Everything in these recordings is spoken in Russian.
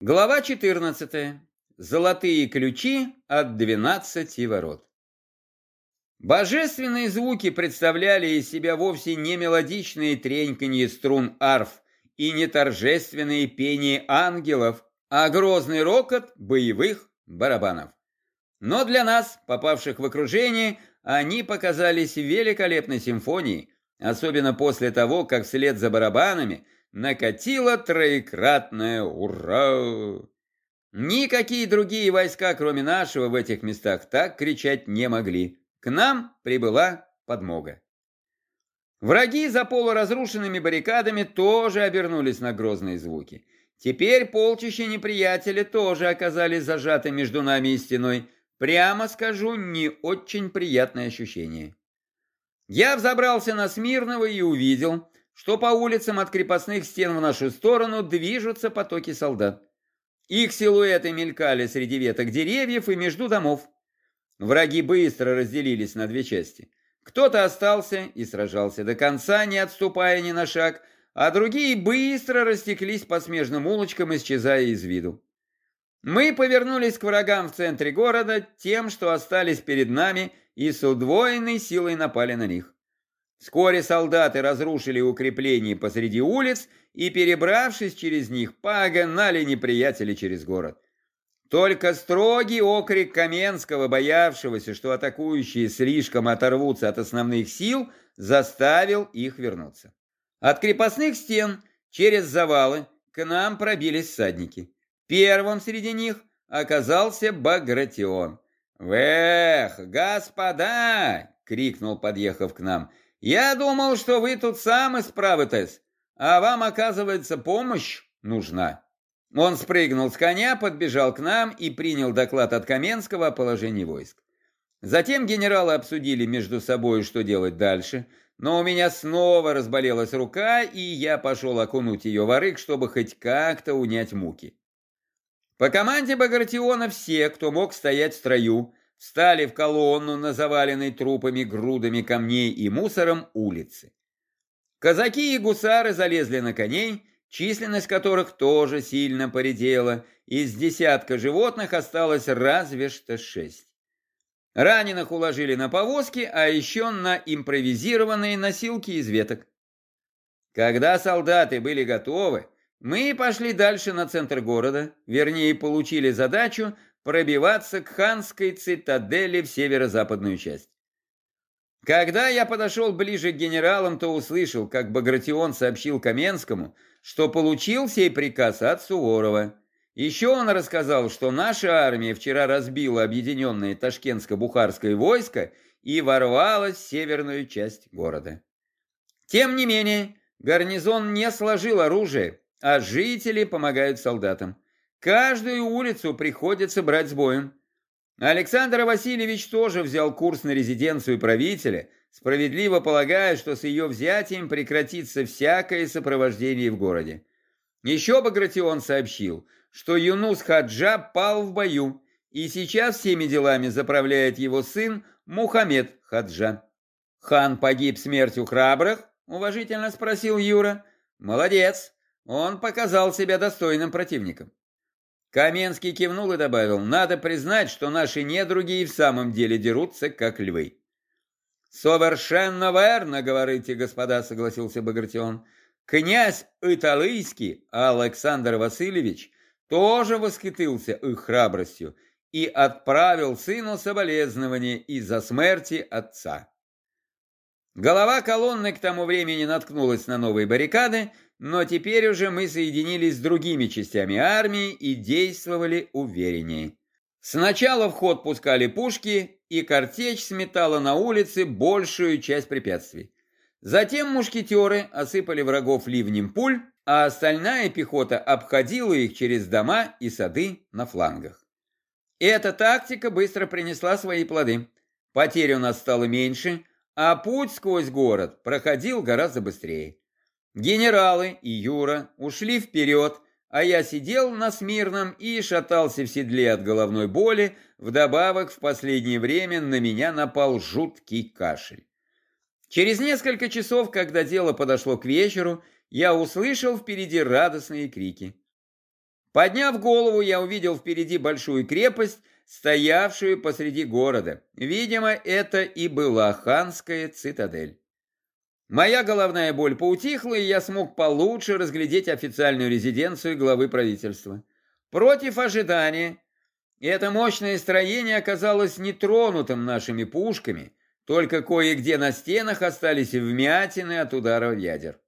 Глава 14. Золотые ключи от двенадцати ворот. Божественные звуки представляли из себя вовсе не мелодичные треньканье струн арф и не торжественные пение ангелов, а грозный рокот боевых барабанов. Но для нас, попавших в окружение, они показались великолепной симфонией, особенно после того, как вслед за барабанами накатило троекратное «Ура!». Никакие другие войска, кроме нашего, в этих местах так кричать не могли. К нам прибыла подмога. Враги за полуразрушенными баррикадами тоже обернулись на грозные звуки. Теперь полчища неприятеля тоже оказались зажаты между нами и стеной. Прямо скажу, не очень приятное ощущение. Я взобрался на Смирного и увидел, что по улицам от крепостных стен в нашу сторону движутся потоки солдат. Их силуэты мелькали среди веток деревьев и между домов. Враги быстро разделились на две части. Кто-то остался и сражался до конца, не отступая ни на шаг, а другие быстро растеклись по смежным улочкам, исчезая из виду. Мы повернулись к врагам в центре города, тем, что остались перед нами, и с удвоенной силой напали на них. Вскоре солдаты разрушили укрепления посреди улиц и, перебравшись через них, погнали неприятеля через город. Только строгий окрик Каменского, боявшегося, что атакующие слишком оторвутся от основных сил, заставил их вернуться. От крепостных стен через завалы к нам пробились всадники. Первым среди них оказался Багратион. «Вэх, господа!» — крикнул, подъехав к нам — я думал, что вы тут сами справитесь, а вам, оказывается, помощь нужна. Он спрыгнул с коня, подбежал к нам и принял доклад от Каменского о положении войск. Затем генералы обсудили между собой, что делать дальше, но у меня снова разболелась рука, и я пошел окунуть ее в орык, чтобы хоть как-то унять муки. По команде Багратиона все, кто мог стоять в строю, встали в колонну на заваленной трупами, грудами камней и мусором улицы. Казаки и гусары залезли на коней, численность которых тоже сильно поредела, из десятка животных осталось разве что шесть. Раненых уложили на повозки, а еще на импровизированные носилки из веток. Когда солдаты были готовы, мы пошли дальше на центр города, вернее, получили задачу пробиваться к ханской цитадели в северо-западную часть. Когда я подошел ближе к генералам, то услышал, как Багратион сообщил Каменскому, что получил сей приказ от Суворова. Еще он рассказал, что наша армия вчера разбила объединенное Ташкентско-Бухарское войско и ворвалась в северную часть города. Тем не менее, гарнизон не сложил оружие, а жители помогают солдатам. Каждую улицу приходится брать с боем. Александр Васильевич тоже взял курс на резиденцию правителя, справедливо полагая, что с ее взятием прекратится всякое сопровождение в городе. Еще Багратион сообщил, что Юнус Хаджа пал в бою, и сейчас всеми делами заправляет его сын Мухаммед Хаджа. «Хан погиб смертью храбрых?» – уважительно спросил Юра. «Молодец, он показал себя достойным противником». Каменский кивнул и добавил, надо признать, что наши недруги и в самом деле дерутся, как львы. «Совершенно верно, говорите, господа», — согласился Багратион. «Князь Италийский Александр Васильевич тоже восхитился их храбростью и отправил сыну соболезнования из-за смерти отца». Голова колонны к тому времени наткнулась на новые баррикады, но теперь уже мы соединились с другими частями армии и действовали увереннее. Сначала в ход пускали пушки, и картечь сметала на улице большую часть препятствий. Затем мушкетеры осыпали врагов ливнем пуль, а остальная пехота обходила их через дома и сады на флангах. Эта тактика быстро принесла свои плоды. Потерь у нас стало меньше, а путь сквозь город проходил гораздо быстрее. Генералы и Юра ушли вперед, а я сидел на смирном и шатался в седле от головной боли, вдобавок в последнее время на меня напал жуткий кашель. Через несколько часов, когда дело подошло к вечеру, я услышал впереди радостные крики. Подняв голову, я увидел впереди большую крепость, стоявшую посреди города. Видимо, это и была ханская цитадель. Моя головная боль поутихла, и я смог получше разглядеть официальную резиденцию главы правительства. Против ожидания, это мощное строение оказалось нетронутым нашими пушками, только кое-где на стенах остались вмятины от ударов ядер.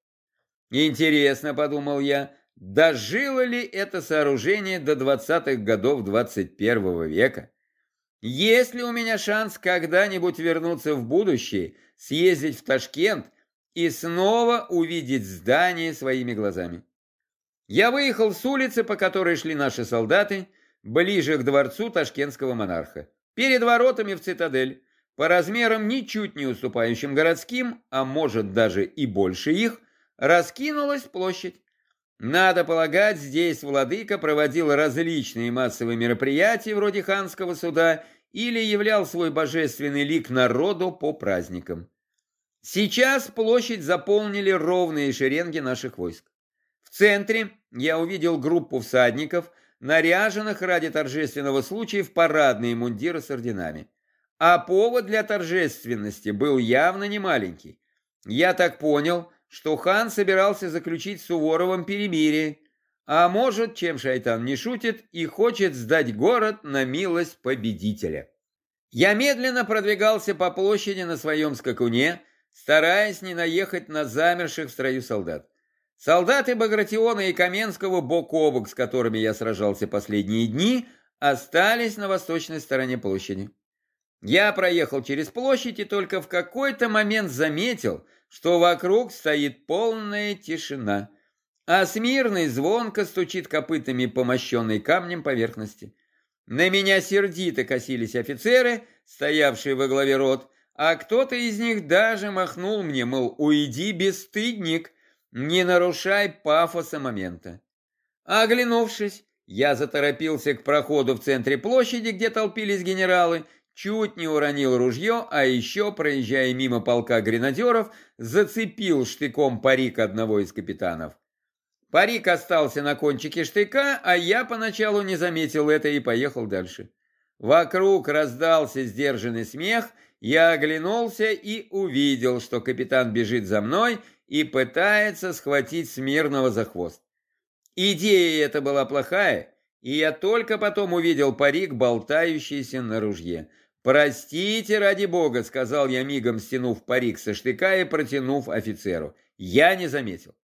Интересно, подумал я, дожило ли это сооружение до 20-х годов 21 века? Есть ли у меня шанс когда-нибудь вернуться в будущее, съездить в Ташкент и снова увидеть здание своими глазами? Я выехал с улицы, по которой шли наши солдаты, ближе к дворцу ташкентского монарха. Перед воротами в цитадель, по размерам ничуть не уступающим городским, а может даже и больше их, раскинулась площадь. Надо полагать, здесь владыка проводил различные массовые мероприятия вроде ханского суда или являл свой божественный лик народу по праздникам. Сейчас площадь заполнили ровные шеренги наших войск. В центре я увидел группу всадников, наряженных ради торжественного случая в парадные мундиры с орденами. А повод для торжественности был явно не маленький. Я так понял, что хан собирался заключить с Суворовым перемирие, а может, чем шайтан не шутит, и хочет сдать город на милость победителя. Я медленно продвигался по площади на своем скакуне, стараясь не наехать на замерших в строю солдат. Солдаты Багратиона и Каменского бок о бок, с которыми я сражался последние дни, остались на восточной стороне площади. Я проехал через площадь и только в какой-то момент заметил, что вокруг стоит полная тишина, а смирный звонко стучит копытами по мощенной камнем поверхности. На меня сердито косились офицеры, стоявшие во главе рот, а кто-то из них даже махнул мне, мол, уйди, бесстыдник, не нарушай пафоса момента. Оглянувшись, я заторопился к проходу в центре площади, где толпились генералы, чуть не уронил ружье, а еще, проезжая мимо полка гренадеров, зацепил штыком парик одного из капитанов. Парик остался на кончике штыка, а я поначалу не заметил это и поехал дальше. Вокруг раздался сдержанный смех, я оглянулся и увидел, что капитан бежит за мной и пытается схватить Смирного за хвост. Идея эта была плохая, и я только потом увидел парик, болтающийся на ружье. «Простите, ради бога», — сказал я мигом, стянув парик со штыка и протянув офицеру. «Я не заметил».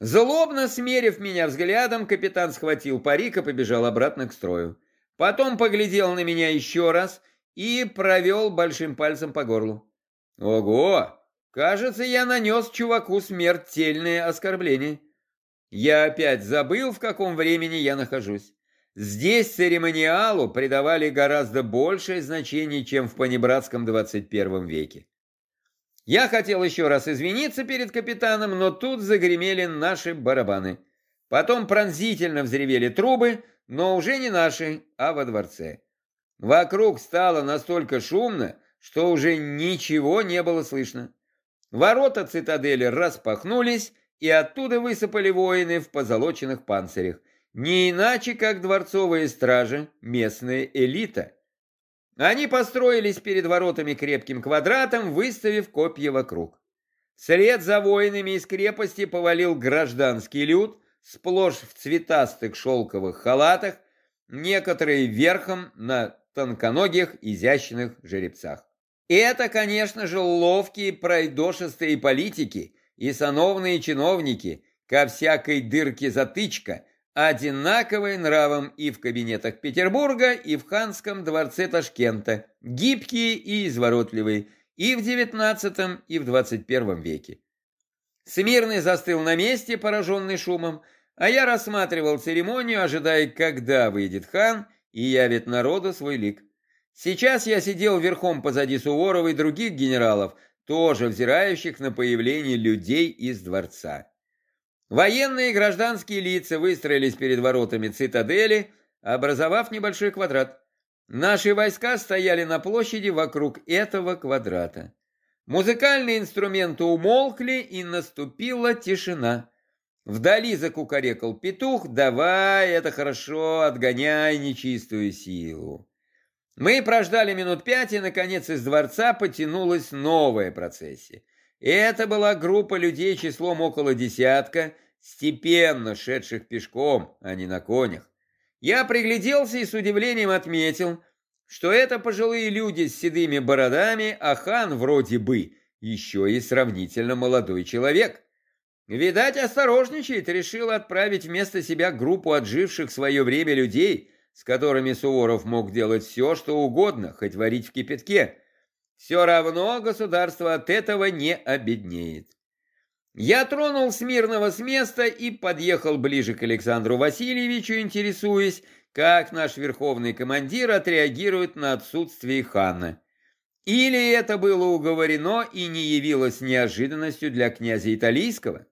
Злобно смерив меня взглядом, капитан схватил парик и побежал обратно к строю. Потом поглядел на меня еще раз и провел большим пальцем по горлу. «Ого! Кажется, я нанес чуваку смертельное оскорбление. Я опять забыл, в каком времени я нахожусь. Здесь церемониалу придавали гораздо большее значение, чем в понебратском 21 веке. Я хотел еще раз извиниться перед капитаном, но тут загремели наши барабаны. Потом пронзительно взревели трубы, но уже не наши, а во дворце. Вокруг стало настолько шумно, что уже ничего не было слышно. Ворота цитадели распахнулись, и оттуда высыпали воины в позолоченных панцирях. Не иначе, как дворцовые стражи, местная элита. Они построились перед воротами крепким квадратом, выставив копья вокруг. Вслед за воинами из крепости повалил гражданский люд, сплошь в цветастых шелковых халатах, некоторые верхом на тонконогих изящных жеребцах. Это, конечно же, ловкие пройдошистые политики и сановные чиновники, ко всякой дырке затычка, одинаковые нравом и в кабинетах Петербурга, и в ханском дворце Ташкента, гибкие и изворотливые, и в девятнадцатом, и в двадцать первом веке. Смирный застыл на месте, пораженный шумом, а я рассматривал церемонию, ожидая, когда выйдет хан и явит народу свой лик. Сейчас я сидел верхом позади Суворова и других генералов, тоже взирающих на появление людей из дворца. Военные и гражданские лица выстроились перед воротами цитадели, образовав небольшой квадрат. Наши войска стояли на площади вокруг этого квадрата. Музыкальные инструменты умолкли, и наступила тишина. Вдали закукарекал петух, давай, это хорошо, отгоняй нечистую силу. Мы прождали минут пять, и, наконец, из дворца потянулась новая процессия. Это была группа людей числом около десятка, степенно шедших пешком, а не на конях. Я пригляделся и с удивлением отметил, что это пожилые люди с седыми бородами, а хан вроде бы еще и сравнительно молодой человек. Видать, осторожничает, решил отправить вместо себя группу отживших свое время людей, с которыми Суворов мог делать все, что угодно, хоть варить в кипятке. Все равно государство от этого не обеднеет. Я тронул Смирного с места и подъехал ближе к Александру Васильевичу, интересуясь, как наш верховный командир отреагирует на отсутствие хана. Или это было уговорено и не явилось неожиданностью для князя Италийского?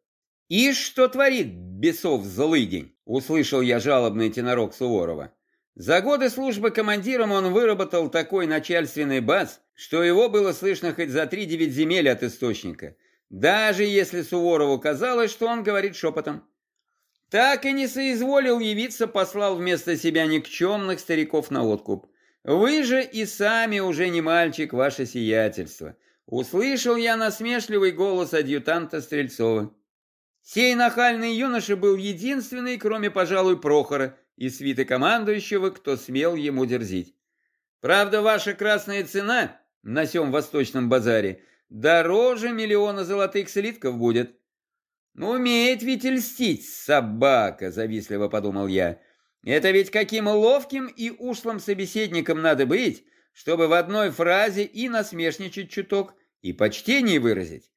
«И что творит бесов злыдень?» — услышал я жалобный тенорок Суворова. За годы службы командиром он выработал такой начальственный баз, что его было слышно хоть за три-девять земель от источника, даже если Суворову казалось, что он говорит шепотом. Так и не соизволил явиться, послал вместо себя никчемных стариков на откуп. Вы же и сами уже не мальчик, ваше сиятельство. Услышал я насмешливый голос адъютанта Стрельцова. Сей нахальный юноша был единственный, кроме, пожалуй, Прохора, и свиты командующего, кто смел ему дерзить. Правда, ваша красная цена на сём восточном базаре дороже миллиона золотых слитков будет. Ну, умеет ведь льстить, собака, завистливо подумал я. Это ведь каким ловким и ушлым собеседником надо быть, чтобы в одной фразе и насмешничать чуток, и почтение выразить.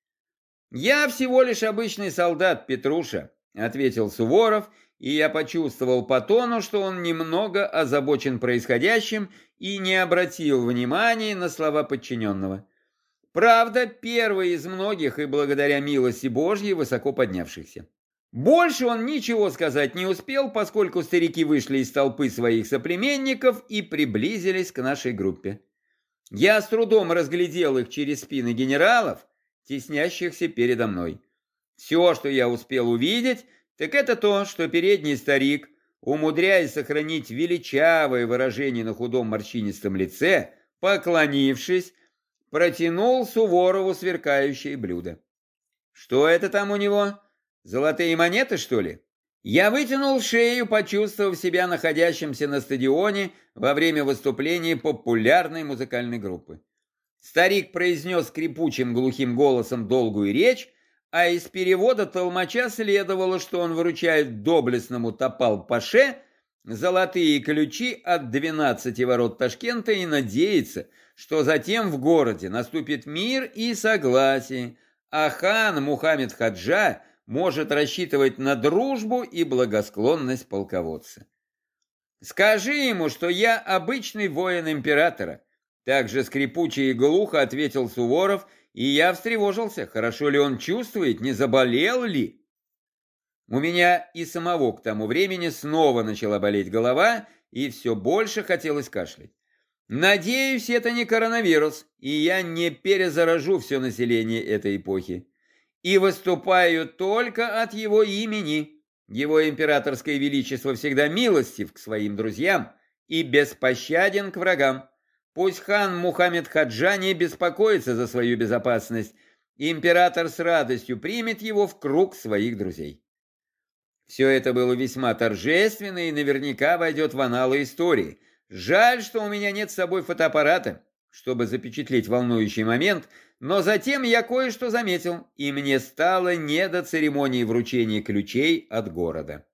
«Я всего лишь обычный солдат, Петруша», — ответил Суворов и я почувствовал по тону, что он немного озабочен происходящим и не обратил внимания на слова подчиненного. Правда, первый из многих и благодаря милости Божьей высоко поднявшихся. Больше он ничего сказать не успел, поскольку старики вышли из толпы своих соплеменников и приблизились к нашей группе. Я с трудом разглядел их через спины генералов, теснящихся передо мной. Все, что я успел увидеть, так это то, что передний старик, умудряясь сохранить величавое выражение на худом морщинистом лице, поклонившись, протянул Суворову сверкающее блюдо. Что это там у него? Золотые монеты, что ли? Я вытянул шею, почувствовав себя находящимся на стадионе во время выступления популярной музыкальной группы. Старик произнес скрипучим глухим голосом долгую речь, а из перевода толмача следовало, что он выручает доблестному Топал-Паше золотые ключи от двенадцати ворот Ташкента и надеется, что затем в городе наступит мир и согласие, а хан Мухаммед Хаджа может рассчитывать на дружбу и благосклонность полководца. «Скажи ему, что я обычный воин императора», также скрипуче и глухо ответил Суворов и я встревожился, хорошо ли он чувствует, не заболел ли. У меня и самого к тому времени снова начала болеть голова, и все больше хотелось кашлять. Надеюсь, это не коронавирус, и я не перезаражу все население этой эпохи. И выступаю только от его имени. Его императорское величество всегда милостив к своим друзьям и беспощаден к врагам. Пусть хан Мухаммед Хаджа не беспокоится за свою безопасность. Император с радостью примет его в круг своих друзей. Все это было весьма торжественно и наверняка войдет в аналы истории. Жаль, что у меня нет с собой фотоаппарата, чтобы запечатлеть волнующий момент, но затем я кое-что заметил, и мне стало не до церемонии вручения ключей от города.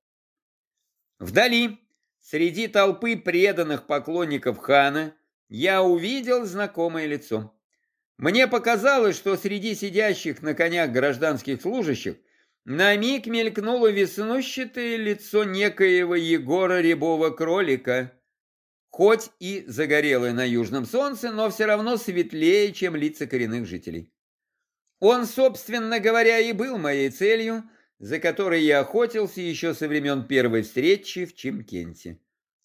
Вдали, среди толпы преданных поклонников хана, я увидел знакомое лицо. Мне показалось, что среди сидящих на конях гражданских служащих на миг мелькнуло веснущатое лицо некоего Егора Рябого кролика, хоть и загорелое на южном солнце, но все равно светлее, чем лица коренных жителей. Он, собственно говоря, и был моей целью, за которой я охотился еще со времен первой встречи в Чимкенте.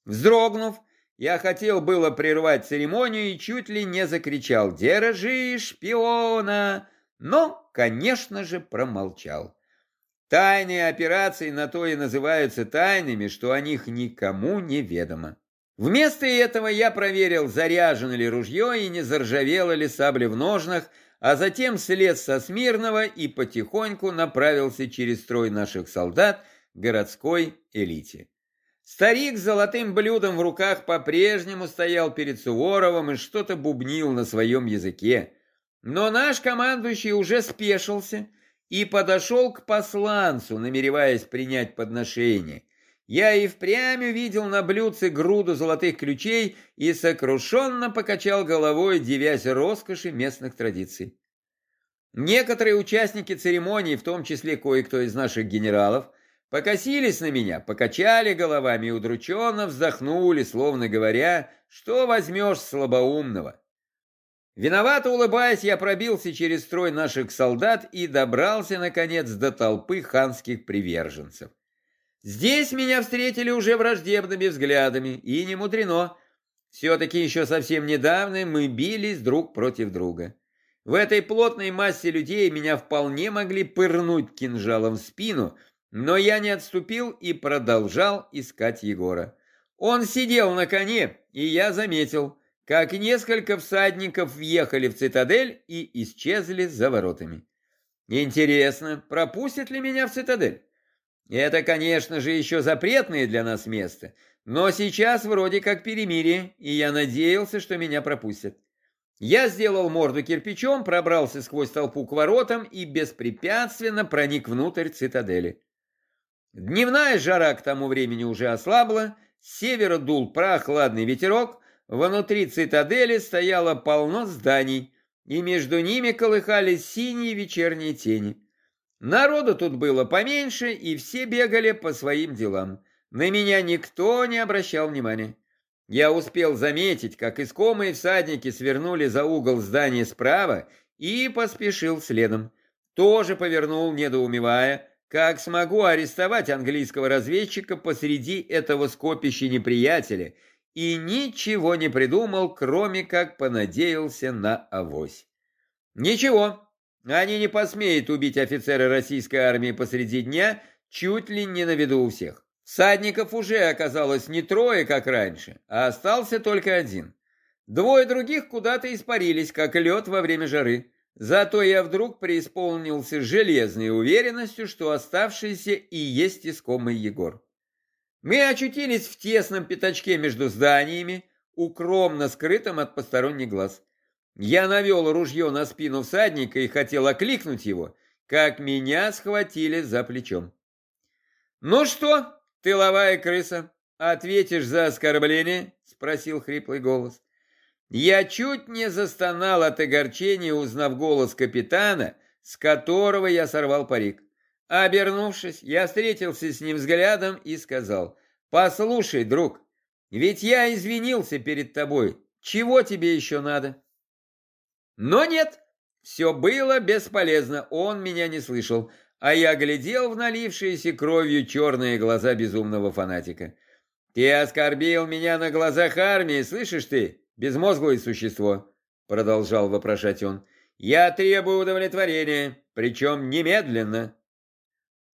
Вздрогнув, я хотел было прервать церемонию и чуть ли не закричал «Держи шпиона!», но, конечно же, промолчал. Тайные операции на то и называются тайными, что о них никому не ведомо. Вместо этого я проверил, заряжено ли ружье и не заржавело ли сабля в ножнах, а затем слез со Смирного и потихоньку направился через строй наших солдат к городской элите. Старик с золотым блюдом в руках по-прежнему стоял перед Суворовым и что-то бубнил на своем языке. Но наш командующий уже спешился и подошел к посланцу, намереваясь принять подношение. Я и впрямь увидел на блюдце груду золотых ключей и сокрушенно покачал головой, девясь роскоши местных традиций. Некоторые участники церемонии, в том числе кое-кто из наших генералов, покосились на меня, покачали головами и удрученно вздохнули, словно говоря, что возьмешь слабоумного. Виновато улыбаясь, я пробился через строй наших солдат и добрался, наконец, до толпы ханских приверженцев. Здесь меня встретили уже враждебными взглядами, и не мудрено. Все-таки еще совсем недавно мы бились друг против друга. В этой плотной массе людей меня вполне могли пырнуть кинжалом в спину, но я не отступил и продолжал искать Егора. Он сидел на коне, и я заметил, как несколько всадников въехали в цитадель и исчезли за воротами. Интересно, пропустят ли меня в цитадель? Это, конечно же, еще запретное для нас место, но сейчас вроде как перемирие, и я надеялся, что меня пропустят. Я сделал морду кирпичом, пробрался сквозь толпу к воротам и беспрепятственно проник внутрь цитадели. Дневная жара к тому времени уже ослабла, с севера дул прохладный ветерок, Внутри цитадели стояло полно зданий, и между ними колыхались синие вечерние тени. Народу тут было поменьше, и все бегали по своим делам. На меня никто не обращал внимания. Я успел заметить, как искомые всадники свернули за угол здания справа и поспешил следом. Тоже повернул, недоумевая, как смогу арестовать английского разведчика посреди этого скопища неприятеля и ничего не придумал, кроме как понадеялся на авось. Ничего, они не посмеют убить офицера российской армии посреди дня, чуть ли не на виду у всех. Садников уже оказалось не трое, как раньше, а остался только один. Двое других куда-то испарились, как лед во время жары. Зато я вдруг преисполнился железной уверенностью, что оставшийся и есть искомый Егор. Мы очутились в тесном пятачке между зданиями, укромно скрытым от посторонних глаз. Я навел ружье на спину всадника и хотел окликнуть его, как меня схватили за плечом. «Ну что, тыловая крыса, ответишь за оскорбление?» — спросил хриплый голос. Я чуть не застонал от огорчения, узнав голос капитана, с которого я сорвал парик. Обернувшись, я встретился с ним взглядом и сказал, «Послушай, друг, ведь я извинился перед тобой. Чего тебе еще надо?» Но нет, все было бесполезно, он меня не слышал, а я глядел в налившиеся кровью черные глаза безумного фанатика. «Ты оскорбил меня на глазах армии, слышишь ты, безмозглое существо?» Продолжал вопрошать он. «Я требую удовлетворения, причем немедленно».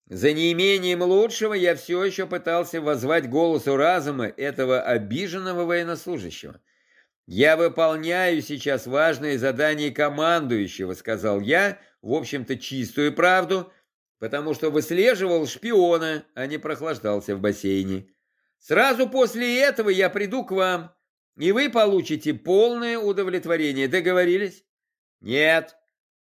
За неимением лучшего я все еще пытался воззвать голосу разума этого обиженного военнослужащего. «Я выполняю сейчас важное задание командующего», — сказал я, в общем-то, чистую правду, потому что выслеживал шпиона, а не прохлаждался в бассейне. «Сразу после этого я приду к вам, и вы получите полное удовлетворение. Договорились?» «Нет»,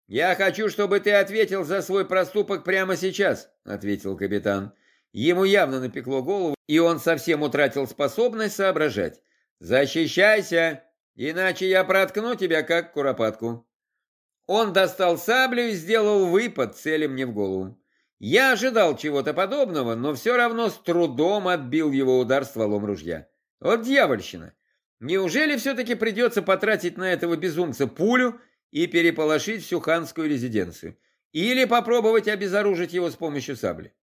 «Я хочу, чтобы ты ответил за свой проступок прямо сейчас», — ответил капитан. Ему явно напекло голову, и он совсем утратил способность соображать. «Защищайся, иначе я проткну тебя, как куропатку». Он достал саблю и сделал выпад, целя мне в голову. Я ожидал чего-то подобного, но все равно с трудом отбил его удар стволом ружья. Вот дьявольщина! Неужели все-таки придется потратить на этого безумца пулю и переполошить всю ханскую резиденцию, или попробовать обезоружить его с помощью сабли.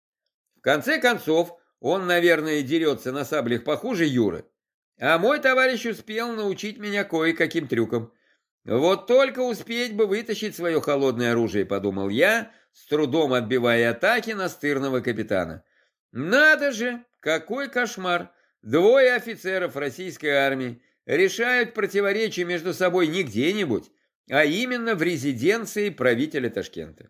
В конце концов, он, наверное, дерется на саблях похуже Юры, а мой товарищ успел научить меня кое-каким трюкам. Вот только успеть бы вытащить свое холодное оружие, подумал я, с трудом отбивая атаки настырного капитана. Надо же, какой кошмар! Двое офицеров российской армии решают противоречия между собой не где-нибудь, а именно в резиденции правителя Ташкента.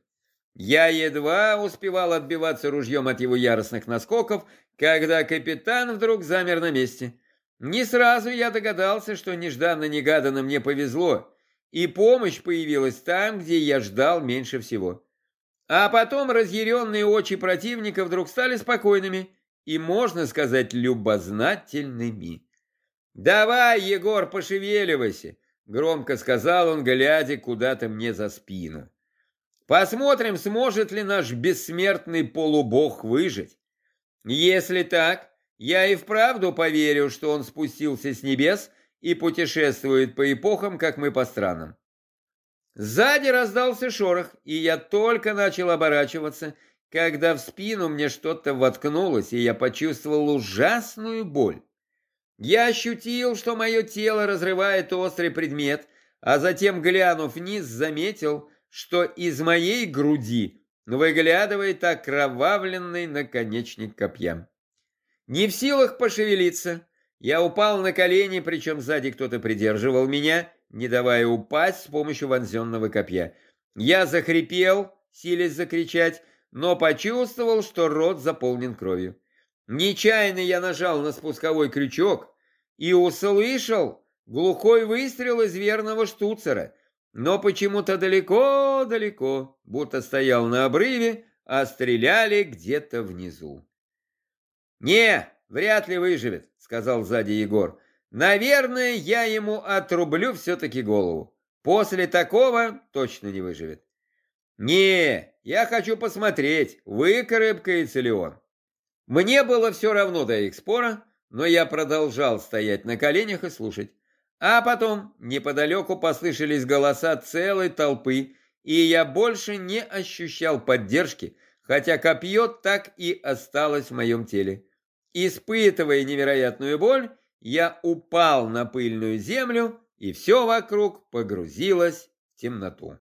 Я едва успевал отбиваться ружьем от его яростных наскоков, когда капитан вдруг замер на месте. Не сразу я догадался, что нежданно-негаданно мне повезло, и помощь появилась там, где я ждал меньше всего. А потом разъяренные очи противника вдруг стали спокойными и, можно сказать, любознательными. «Давай, Егор, пошевеливайся!» — громко сказал он, глядя куда-то мне за спину. «Посмотрим, сможет ли наш бессмертный полубог выжить. Если так, я и вправду поверю, что он спустился с небес и путешествует по эпохам, как мы по странам». Сзади раздался шорох, и я только начал оборачиваться, когда в спину мне что-то воткнулось, и я почувствовал ужасную боль. Я ощутил, что мое тело разрывает острый предмет, а затем, глянув вниз, заметил, что из моей груди выглядывает окровавленный наконечник копья. Не в силах пошевелиться, я упал на колени, причем сзади кто-то придерживал меня, не давая упасть с помощью вонзенного копья. Я захрипел, силясь закричать, но почувствовал, что рот заполнен кровью. Нечаянно я нажал на спусковой крючок и услышал глухой выстрел из верного штуцера, но почему-то далеко-далеко, будто стоял на обрыве, а стреляли где-то внизу. «Не, вряд ли выживет», — сказал сзади Егор. «Наверное, я ему отрублю все-таки голову. После такого точно не выживет». «Не, я хочу посмотреть, выкарабкается ли он». Мне было все равно до их спора, но я продолжал стоять на коленях и слушать. А потом неподалеку послышались голоса целой толпы, и я больше не ощущал поддержки, хотя копье так и осталось в моем теле. Испытывая невероятную боль, я упал на пыльную землю, и все вокруг погрузилось в темноту.